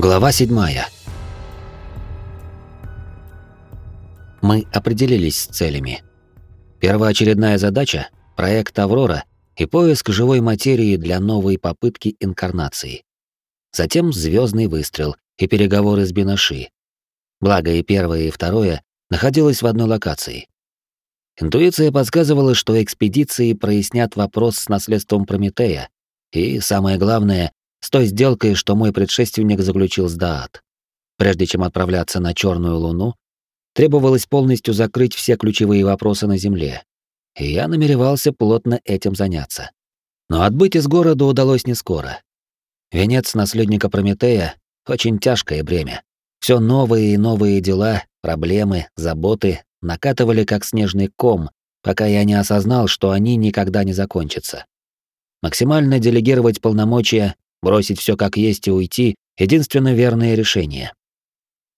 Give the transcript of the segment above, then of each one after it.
Глава 7. Мы определились с целями. Первоочередная задача — проект «Аврора» и поиск живой материи для новой попытки инкарнации. Затем звездный выстрел и переговоры с Бинаши. Благо и первое, и второе находилось в одной локации. Интуиция подсказывала, что экспедиции прояснят вопрос с наследством Прометея, и, самое главное, с той сделкой, что мой предшественник заключил с Даат. Прежде чем отправляться на Черную Луну, требовалось полностью закрыть все ключевые вопросы на Земле, и я намеревался плотно этим заняться. Но отбыть из города удалось не скоро. Венец наследника Прометея — очень тяжкое бремя. Все новые и новые дела, проблемы, заботы накатывали как снежный ком, пока я не осознал, что они никогда не закончатся. Максимально делегировать полномочия Бросить все как есть и уйти — единственно верное решение.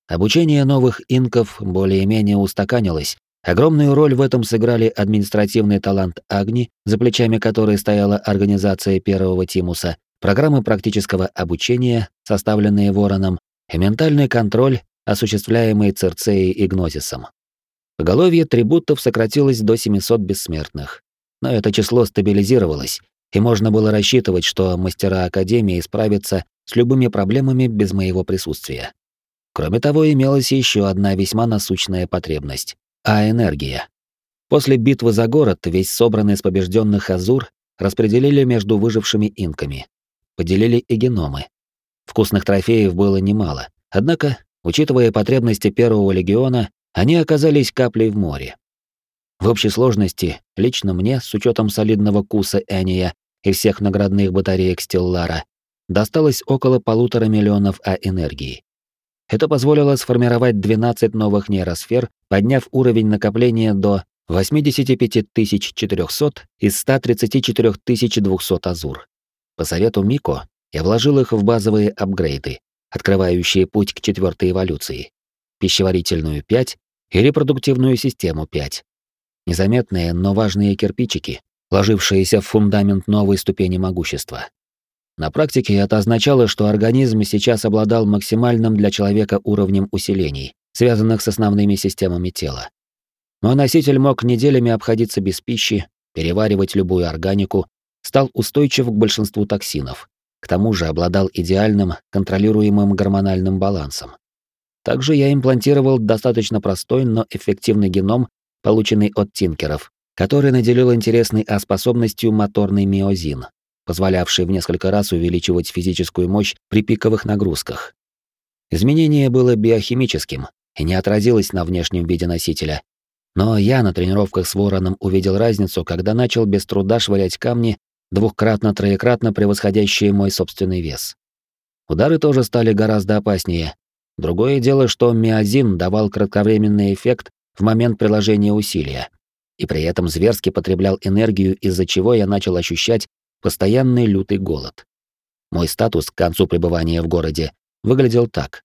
Обучение новых инков более-менее устаканилось. Огромную роль в этом сыграли административный талант Агни, за плечами которой стояла организация первого Тимуса, программы практического обучения, составленные Вороном, и ментальный контроль, осуществляемый Церцеей и Гнозисом. Поголовье трибутов сократилось до 700 бессмертных. Но это число стабилизировалось, и можно было рассчитывать, что мастера Академии справятся с любыми проблемами без моего присутствия. Кроме того, имелась еще одна весьма насущная потребность — а энергия. После битвы за город весь собранный с побежденных Азур распределили между выжившими инками. Поделили и геномы. Вкусных трофеев было немало, однако, учитывая потребности Первого Легиона, они оказались каплей в море. В общей сложности, лично мне, с учетом солидного куса Эния и всех наградных батареек Стеллара, досталось около полутора миллионов А-энергии. Это позволило сформировать 12 новых нейросфер, подняв уровень накопления до 85 400 из 134 200 азур. По совету Мико я вложил их в базовые апгрейды, открывающие путь к четвертой эволюции, пищеварительную 5 и репродуктивную систему 5. Незаметные, но важные кирпичики, ложившиеся в фундамент новой ступени могущества. На практике это означало, что организм сейчас обладал максимальным для человека уровнем усилений, связанных с основными системами тела. Но носитель мог неделями обходиться без пищи, переваривать любую органику, стал устойчив к большинству токсинов. К тому же обладал идеальным, контролируемым гормональным балансом. Также я имплантировал достаточно простой, но эффективный геном, полученный от тинкеров, который наделил интересной А-способностью моторный миозин, позволявший в несколько раз увеличивать физическую мощь при пиковых нагрузках. Изменение было биохимическим и не отразилось на внешнем виде носителя. Но я на тренировках с Вороном увидел разницу, когда начал без труда швырять камни, двухкратно-троекратно превосходящие мой собственный вес. Удары тоже стали гораздо опаснее. Другое дело, что миозин давал кратковременный эффект в момент приложения усилия и при этом зверски потреблял энергию, из-за чего я начал ощущать постоянный лютый голод. Мой статус к концу пребывания в городе выглядел так.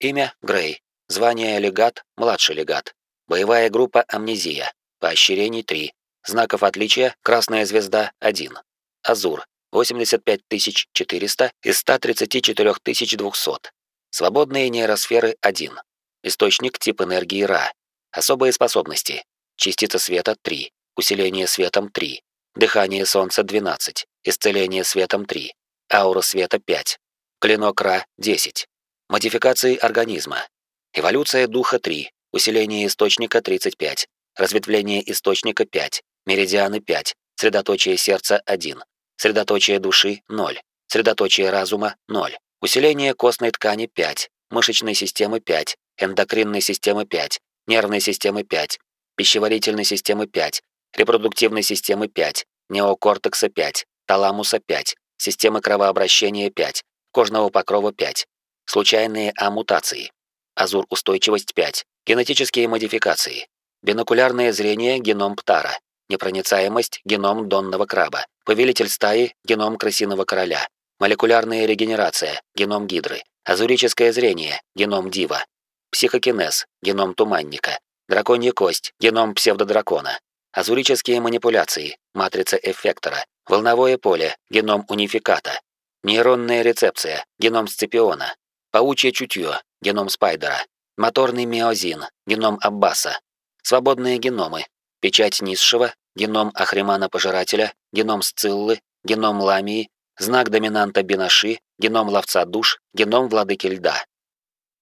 Имя — Грей. Звание — легат, младший легат. Боевая группа «Амнезия». Поощрений — 3. Знаков отличия — красная звезда — 1. Азур — 85 400 из 134 200. Свободные нейросферы — 1. Источник тип энергии Ра. Особые способности. Частица света 3, усиление светом 3, дыхание солнца 12, исцеление светом 3, аура света 5, клинок Ра 10, модификации организма, эволюция духа 3, усиление источника 35, разветвление источника 5, меридианы 5, средоточие сердца 1, средоточие души 0, средоточие разума 0, усиление костной ткани 5, мышечной системы 5, эндокринной системы 5, нервной системы 5, пищеварительной системы 5, репродуктивной системы 5, неокортекса 5, таламуса 5, системы кровообращения 5, кожного покрова 5, случайные амутации, азур-устойчивость 5, генетические модификации, бинокулярное зрение геном птара, непроницаемость геном донного краба, повелитель стаи геном крысиного короля, молекулярная регенерация геном гидры, азурическое зрение геном дива, психокинез геном туманника, Драконья кость, геном псевдодракона. Азурические манипуляции, матрица эффектора. Волновое поле, геном унификата. Нейронная рецепция, геном сципиона. Паучье чутье, геном Спайдера. Моторный миозин, геном Аббаса. Свободные геномы. Печать низшего, геном Ахримана-пожирателя, геном Сциллы, геном Ламии, знак доминанта Бинаши, геном Ловца душ, геном Владыки льда.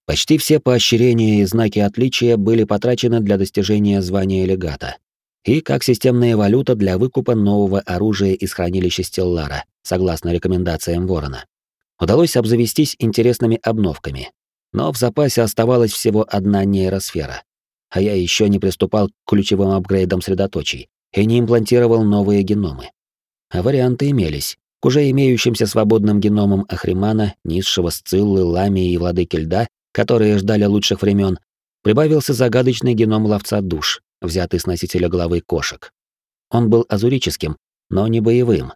Почти все поощрения и знаки отличия были потрачены для достижения звания легата. И как системная валюта для выкупа нового оружия из хранилища Стеллара, согласно рекомендациям Ворона. Удалось обзавестись интересными обновками. Но в запасе оставалась всего одна нейросфера. А я еще не приступал к ключевым апгрейдам средоточий и не имплантировал новые геномы. А варианты имелись. К уже имеющимся свободным геномам Ахримана, Низшего, Сциллы, Ламии и Владыки Льда которые ждали лучших времен, прибавился загадочный геном ловца душ, взятый с носителя головы кошек. Он был азурическим, но не боевым.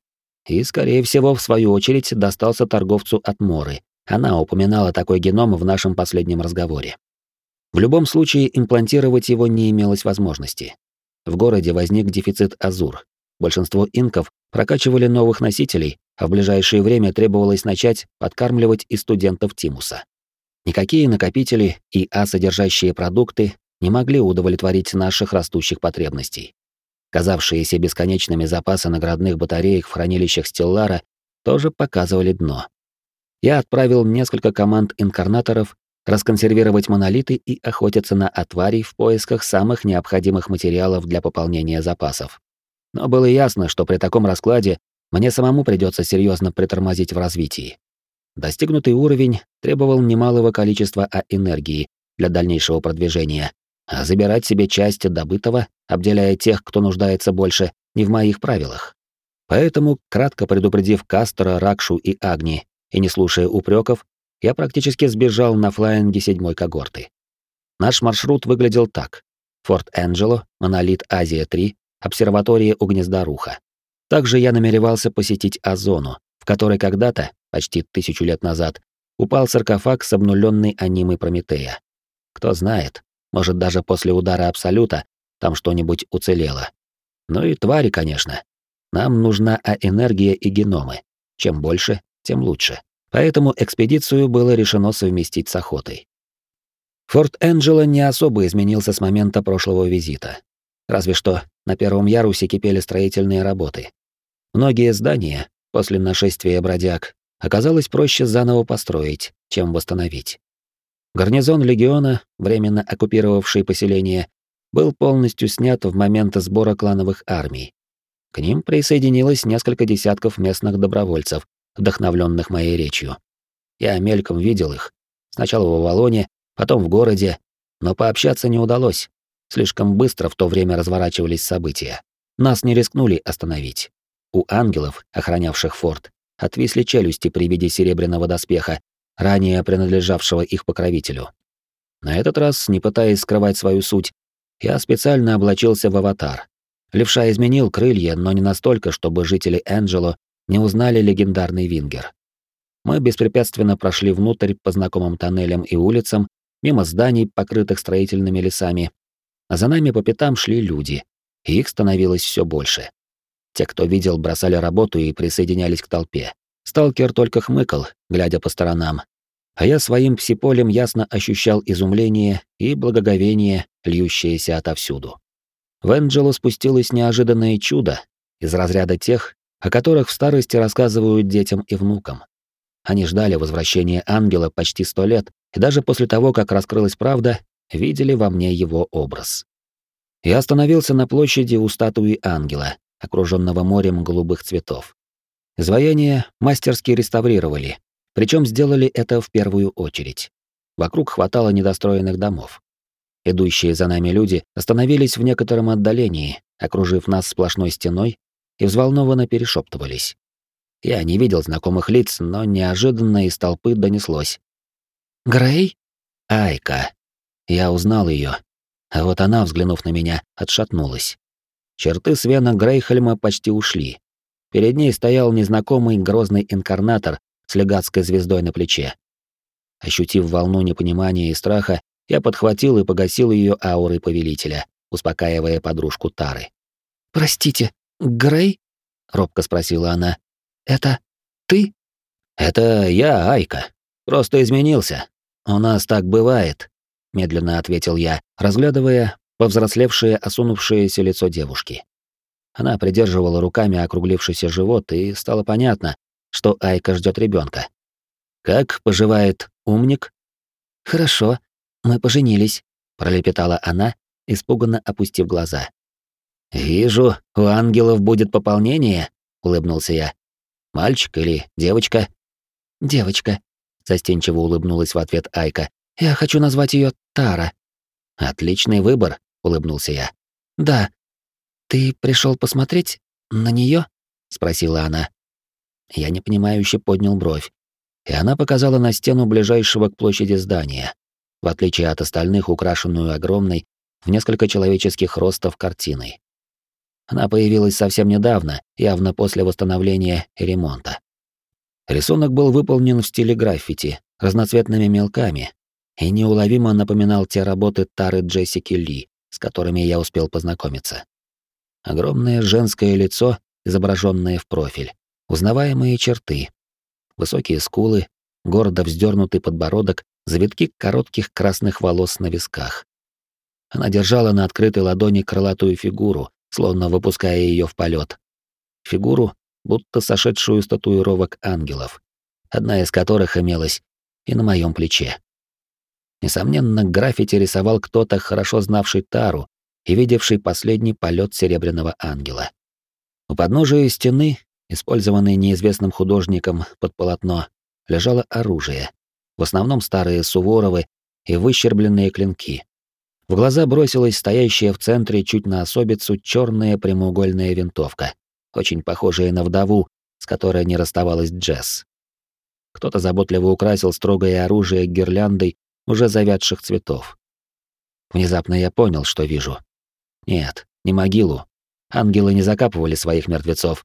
И, скорее всего, в свою очередь, достался торговцу от Моры. Она упоминала такой геном в нашем последнем разговоре. В любом случае, имплантировать его не имелось возможности. В городе возник дефицит азур. Большинство инков прокачивали новых носителей, а в ближайшее время требовалось начать подкармливать и студентов Тимуса. Никакие накопители и А-содержащие продукты не могли удовлетворить наших растущих потребностей. Казавшиеся бесконечными запасы наградных батареек в хранилищах Стеллара тоже показывали дно. Я отправил несколько команд инкарнаторов расконсервировать монолиты и охотиться на отварей в поисках самых необходимых материалов для пополнения запасов. Но было ясно, что при таком раскладе мне самому придется серьезно притормозить в развитии. Достигнутый уровень требовал немалого количества А-энергии для дальнейшего продвижения, а забирать себе часть добытого, обделяя тех, кто нуждается больше, не в моих правилах. Поэтому, кратко предупредив Кастера, Ракшу и Агни, и не слушая упреков, я практически сбежал на флайинге седьмой когорты. Наш маршрут выглядел так. Форт Энджело, Монолит Азия-3, обсерватория у гнезда Руха. Также я намеревался посетить Озону, в которой когда-то почти тысячу лет назад, упал саркофаг с обнуленной анимой Прометея. Кто знает, может даже после удара Абсолюта там что-нибудь уцелело. Ну и твари, конечно. Нам нужна А-энергия и геномы. Чем больше, тем лучше. Поэтому экспедицию было решено совместить с охотой. Форт Энджело не особо изменился с момента прошлого визита. Разве что на первом ярусе кипели строительные работы. Многие здания, после нашествия бродяг, оказалось проще заново построить, чем восстановить. Гарнизон легиона, временно оккупировавший поселение, был полностью снят в момент сбора клановых армий. К ним присоединилось несколько десятков местных добровольцев, вдохновленных моей речью. Я мельком видел их. Сначала в Авалоне, потом в городе, но пообщаться не удалось. Слишком быстро в то время разворачивались события. Нас не рискнули остановить. У ангелов, охранявших форт, отвисли челюсти при виде серебряного доспеха, ранее принадлежавшего их покровителю. На этот раз, не пытаясь скрывать свою суть, я специально облачился в аватар. Левша изменил крылья, но не настолько, чтобы жители Энджело не узнали легендарный Вингер. Мы беспрепятственно прошли внутрь по знакомым тоннелям и улицам, мимо зданий, покрытых строительными лесами, а за нами по пятам шли люди, и их становилось все больше. Те, кто видел, бросали работу и присоединялись к толпе. Сталкер только хмыкал, глядя по сторонам. А я своим псиполем ясно ощущал изумление и благоговение, льющееся отовсюду. В Энджело спустилось неожиданное чудо из разряда тех, о которых в старости рассказывают детям и внукам. Они ждали возвращения ангела почти сто лет, и даже после того, как раскрылась правда, видели во мне его образ. Я остановился на площади у статуи ангела, окруженного морем голубых цветов. Изваяние мастерски реставрировали, причем сделали это в первую очередь. Вокруг хватало недостроенных домов. Идущие за нами люди остановились в некотором отдалении, окружив нас сплошной стеной, и взволнованно перешептывались. Я не видел знакомых лиц, но неожиданно из толпы донеслось. «Грей?» «Айка». Я узнал ее, а вот она, взглянув на меня, отшатнулась. Черты Свена Грейхельма почти ушли. Перед ней стоял незнакомый грозный инкарнатор с легатской звездой на плече. Ощутив волну непонимания и страха, я подхватил и погасил ее аурой повелителя, успокаивая подружку Тары. «Простите, Грей?» — робко спросила она. «Это ты?» «Это я, Айка. Просто изменился. «У нас так бывает», — медленно ответил я, разглядывая повзрослевшее, осунувшееся лицо девушки. Она придерживала руками округлившийся живот, и стало понятно, что Айка ждет ребенка. «Как поживает умник?» «Хорошо, мы поженились», — пролепетала она, испуганно опустив глаза. «Вижу, у ангелов будет пополнение», — улыбнулся я. «Мальчик или девочка?» «Девочка», — застенчиво улыбнулась в ответ Айка. «Я хочу назвать ее Тара». «Отличный выбор», — улыбнулся я. «Да. Ты пришел посмотреть на нее? спросила она. Я непонимающе поднял бровь, и она показала на стену ближайшего к площади здания, в отличие от остальных, украшенную огромной, в несколько человеческих ростов картиной. Она появилась совсем недавно, явно после восстановления и ремонта. Рисунок был выполнен в стиле граффити, разноцветными мелками, и неуловимо напоминал те работы Тары Джессики Ли, с которыми я успел познакомиться. Огромное женское лицо, изображенное в профиль, узнаваемые черты, высокие скулы, гордо вздернутый подбородок, завитки коротких красных волос на висках. Она держала на открытой ладони крылатую фигуру, словно выпуская ее в полет. Фигуру, будто сошедшую с татуировок ангелов, одна из которых имелась и на моем плече. Несомненно, граффити рисовал кто-то, хорошо знавший Тару и видевший последний полет серебряного ангела. У подножия стены, использованной неизвестным художником под полотно, лежало оружие, в основном старые Суворовы и выщербленные клинки. В глаза бросилась стоящая в центре чуть на особицу черная прямоугольная винтовка, очень похожая на вдову, с которой не расставалась Джесс. Кто-то заботливо украсил строгое оружие гирляндой уже завядших цветов. Внезапно я понял, что вижу. Нет, не могилу. Ангелы не закапывали своих мертвецов.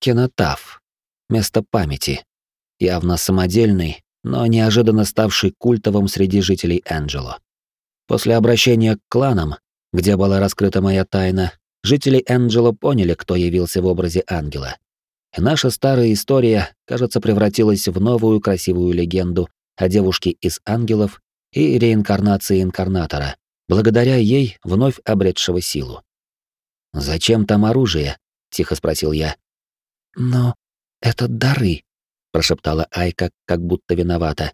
Кинотаф. Место памяти. Явно самодельный, но неожиданно ставший культовым среди жителей Энджело. После обращения к кланам, где была раскрыта моя тайна, жители Энджело поняли, кто явился в образе ангела. И наша старая история, кажется, превратилась в новую красивую легенду о девушке из ангелов и реинкарнации инкарнатора, благодаря ей вновь обретшего силу. «Зачем там оружие?» — тихо спросил я. «Но это дары», — прошептала Айка, как будто виновата.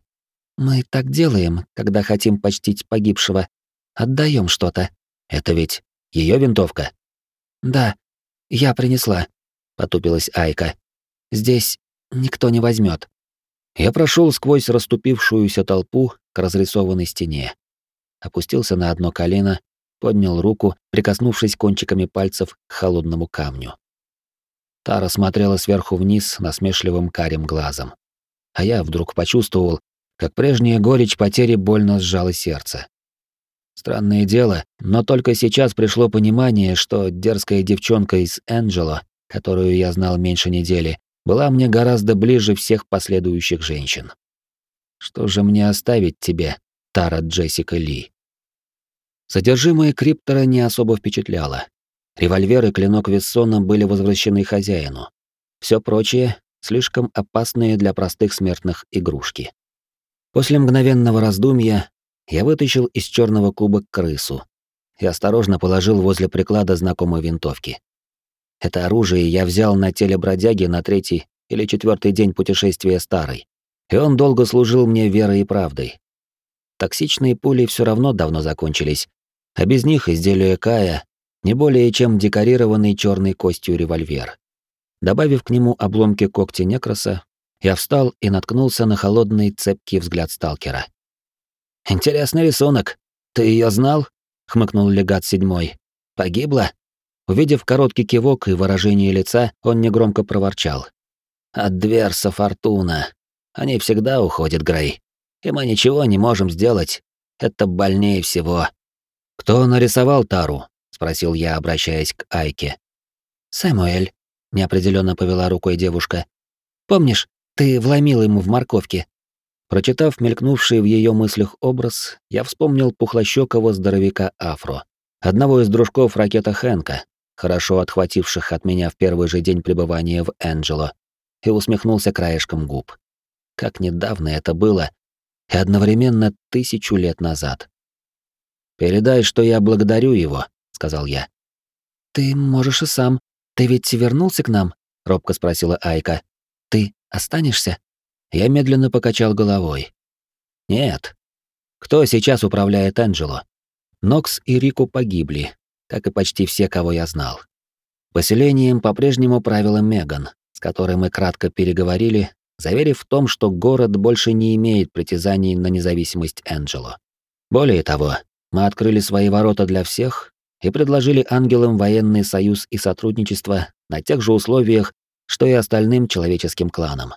Мы так делаем, когда хотим почтить погибшего. Отдаем что-то. Это ведь ее винтовка? Да, я принесла, потупилась Айка. Здесь никто не возьмет. Я прошел сквозь расступившуюся толпу к разрисованной стене. Опустился на одно колено, поднял руку, прикоснувшись кончиками пальцев к холодному камню. Тара смотрела сверху вниз насмешливым карим глазом. А я вдруг почувствовал, как прежняя горечь потери больно сжала сердце. Странное дело, но только сейчас пришло понимание, что дерзкая девчонка из Энджело, которую я знал меньше недели, была мне гораздо ближе всех последующих женщин. Что же мне оставить тебе, Тара Джессика Ли? Содержимое криптора не особо впечатляло. Револьвер и клинок Вессона были возвращены хозяину. Все прочее — слишком опасные для простых смертных игрушки. После мгновенного раздумья я вытащил из черного куба крысу и осторожно положил возле приклада знакомой винтовки. Это оружие я взял на теле бродяги на третий или четвертый день путешествия старой, и он долго служил мне верой и правдой. Токсичные пули все равно давно закончились, а без них изделие Кая не более чем декорированный черной костью револьвер. Добавив к нему обломки когтя некроса, я встал и наткнулся на холодный цепкий взгляд сталкера. «Интересный рисунок. Ты ее знал?» — хмыкнул легат седьмой. «Погибла?» Увидев короткий кивок и выражение лица, он негромко проворчал. «От дверса фортуна. Они всегда уходят, Грей. И мы ничего не можем сделать. Это больнее всего». «Кто нарисовал Тару?» — спросил я, обращаясь к Айке. «Сэмуэль», — неопределенно повела рукой девушка. «Помнишь, ты вломил ему в морковке. Прочитав мелькнувший в ее мыслях образ, я вспомнил пухлощёкого здоровяка Афро, одного из дружков ракета Хэнка, хорошо отхвативших от меня в первый же день пребывания в Энджело, и усмехнулся краешком губ. Как недавно это было, и одновременно тысячу лет назад. «Передай, что я благодарю его», — сказал я. «Ты можешь и сам. Ты ведь вернулся к нам?» — робко спросила Айка. «Ты останешься?» Я медленно покачал головой. «Нет. Кто сейчас управляет Энджело? Нокс и Рику погибли, как и почти все, кого я знал. Поселением по-прежнему правила Меган, с которой мы кратко переговорили, заверив в том, что город больше не имеет притязаний на независимость Энджело. Более того, мы открыли свои ворота для всех и предложили ангелам военный союз и сотрудничество на тех же условиях, что и остальным человеческим кланам.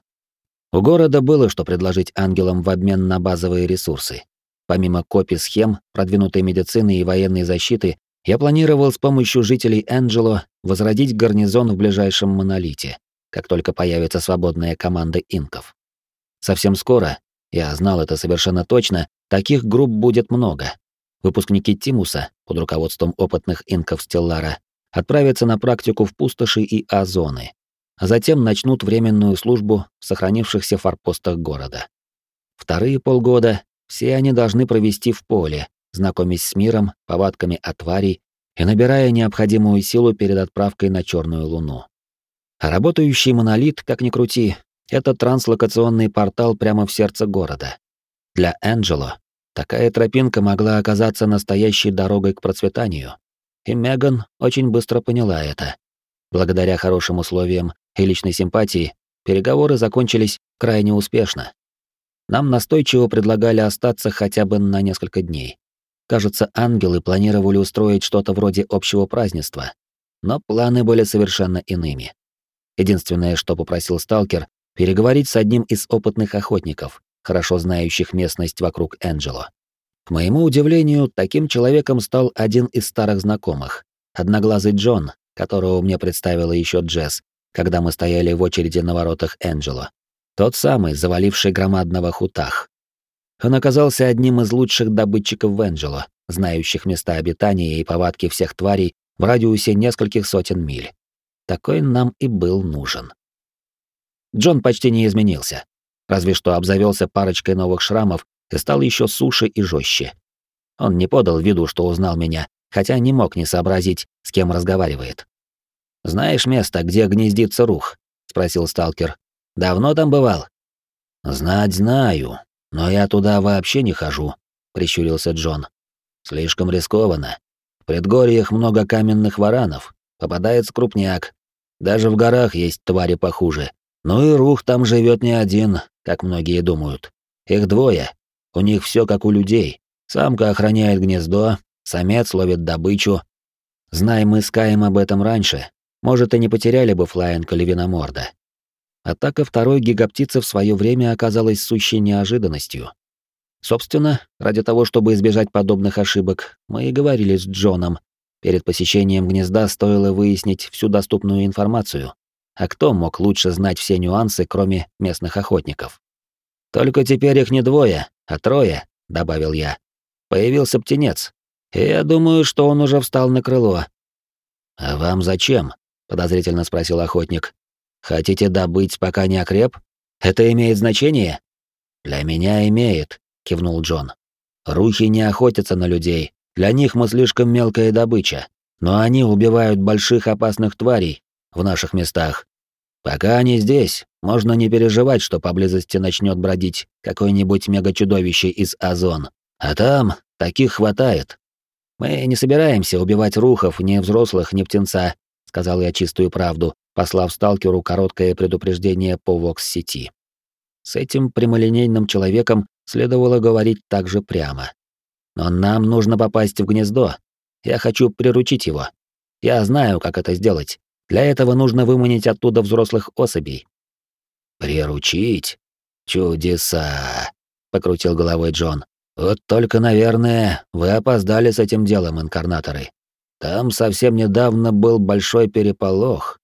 У города было что предложить ангелам в обмен на базовые ресурсы. Помимо копий схем, продвинутой медицины и военной защиты, я планировал с помощью жителей Энджело возродить гарнизон в ближайшем монолите, как только появится свободная команда инков. Совсем скоро, я знал это совершенно точно, таких групп будет много. Выпускники Тимуса, под руководством опытных инков Стеллара, отправятся на практику в пустоши и озоны, а затем начнут временную службу в сохранившихся форпостах города. Вторые полгода все они должны провести в поле, знакомясь с миром, повадками от и набирая необходимую силу перед отправкой на Черную Луну. А работающий монолит, как ни крути, это транслокационный портал прямо в сердце города. Для Энджело такая тропинка могла оказаться настоящей дорогой к процветанию. И Меган очень быстро поняла это. Благодаря хорошим условиям и личной симпатии, переговоры закончились крайне успешно. Нам настойчиво предлагали остаться хотя бы на несколько дней. Кажется, ангелы планировали устроить что-то вроде общего празднества, но планы были совершенно иными. Единственное, что попросил сталкер, переговорить с одним из опытных охотников, хорошо знающих местность вокруг Энджело. К моему удивлению, таким человеком стал один из старых знакомых, одноглазый Джон, которого мне представила еще Джесс, когда мы стояли в очереди на воротах Энджело. Тот самый, заваливший громадного хутах. Он оказался одним из лучших добытчиков в Энджело, знающих места обитания и повадки всех тварей в радиусе нескольких сотен миль. Такой нам и был нужен. Джон почти не изменился, разве что обзавелся парочкой новых шрамов и стал еще суше и жестче. Он не подал виду, что узнал меня, хотя не мог не сообразить, с кем разговаривает. «Знаешь место, где гнездится рух?» — спросил сталкер, Давно там бывал? Знать знаю, но я туда вообще не хожу, прищурился Джон. Слишком рискованно. В предгорьях много каменных варанов, попадается крупняк. Даже в горах есть твари похуже. Ну и рух там живет не один, как многие думают. Их двое. У них все как у людей. Самка охраняет гнездо, самец ловит добычу. Знай мы с Каем об этом раньше, может, и не потеряли бы Флайенка Левиноморда. Атака второй гигаптицы в свое время оказалась сущей неожиданностью. Собственно, ради того, чтобы избежать подобных ошибок, мы и говорили с Джоном. Перед посещением гнезда стоило выяснить всю доступную информацию. А кто мог лучше знать все нюансы, кроме местных охотников? «Только теперь их не двое, а трое», — добавил я. «Появился птенец. И я думаю, что он уже встал на крыло». «А вам зачем?» — подозрительно спросил охотник. Хотите добыть, пока не окреп? Это имеет значение? Для меня имеет, кивнул Джон. Рухи не охотятся на людей. Для них мы слишком мелкая добыча. Но они убивают больших опасных тварей в наших местах. Пока они здесь, можно не переживать, что поблизости начнет бродить какое-нибудь мегачудовище из Озон. А там таких хватает. Мы не собираемся убивать рухов, ни взрослых, ни птенца, сказал я чистую правду, послав сталкеру короткое предупреждение по вокс-сети. С этим прямолинейным человеком следовало говорить также прямо. Но нам нужно попасть в гнездо. Я хочу приручить его. Я знаю, как это сделать. Для этого нужно выманить оттуда взрослых особей. Приручить? Чудеса, покрутил головой Джон. Вот только, наверное, вы опоздали с этим делом, инкарнаторы. Там совсем недавно был большой переполох.